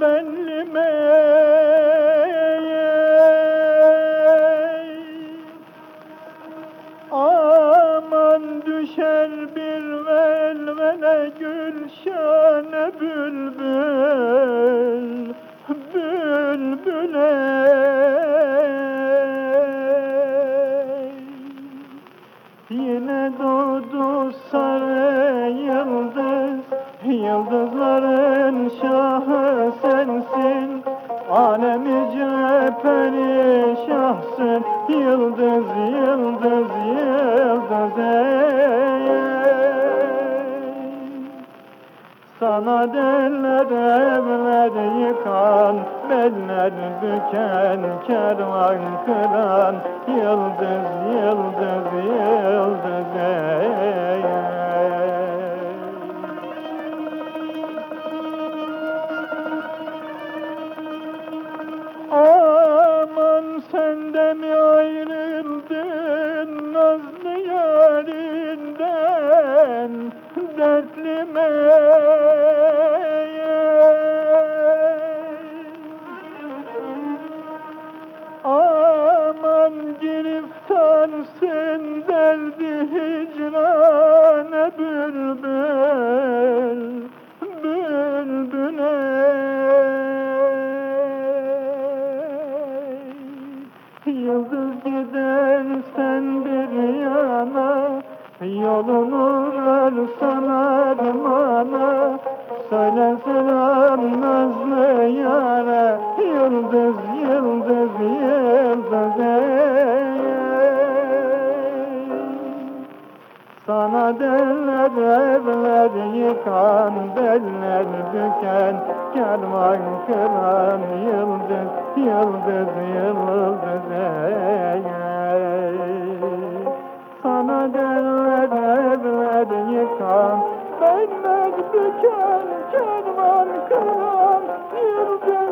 ben Aman düşer bir velvele gülşane bülbül Bülbüle. Yine doğdu sarı yıldız Yıldızları Alemi cepheri şahsın Yıldız, yıldız, yıldız ey, ey. Sana derler evler yıkan, beller büken, kervan kıran, yıldız, yıldız, hicrane bülbül Bülbüle Yıldız gidersen bir yana Yolunu ver sana armana Söyle selam nazlı yara yıldız, Bana derler evler yıkan, beller büken, kervan kıran, yıldız, yıldız, yıldız ey, ey. Sana derler evler yıkan, beller büken, kervan kıran, yıldız,